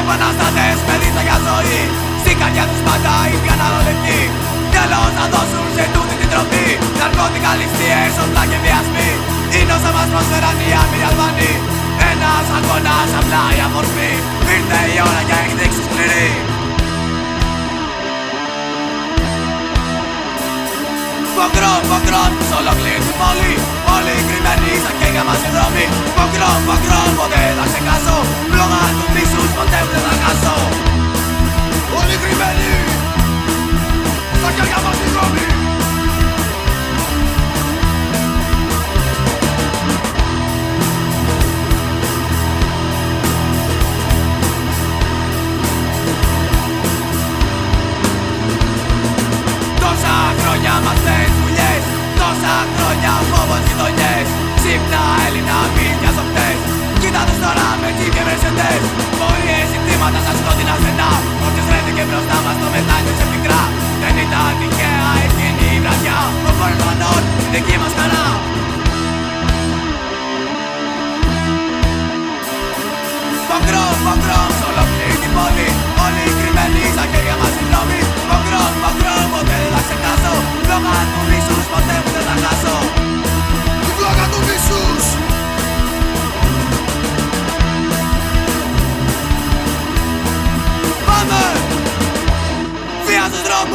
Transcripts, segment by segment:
Επαναστάτες με δίτα για ζωή. Στην καρδιά τους πάντα οι καταναλωτικοί Τέλος να δώσουν σε τούτη την τροπή Ναρκώτικα, ληστείες, όπλα και βιασμοί. Είναι όσα μας προσφέραν οι άμυροι Αλβανοί Ένας αγώνας, απλά η αφορμή. Ήρθε η ώρα για εκδείξη σκληρή. Ποκρόμ, ποκρόμ, σ' ολόκληρη την πόλη. Όλοι κρυμμένοι στα χέρια μας οι δρόμοι. Ποκρόμ, ποκρόμ,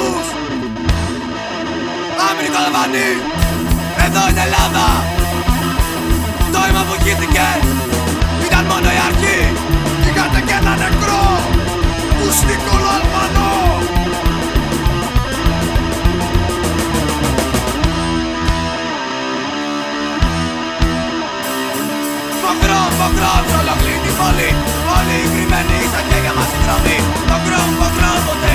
Άμμους Αμερικό Δαβανή Εδώ είναι Ελλάδα. Το αίμα που χύθηκε Ήταν μόνο η αρχή. Είχατε και ένα νεκρό. Ουστικόλο Αλβανό. Μακρόν, μακρόν, σε ολοκλήρη τη πόλη Όλοι κρυμμένοι ήταν στα χέρια μας συνδρομή Μακρόν, μακρόν, ποτέ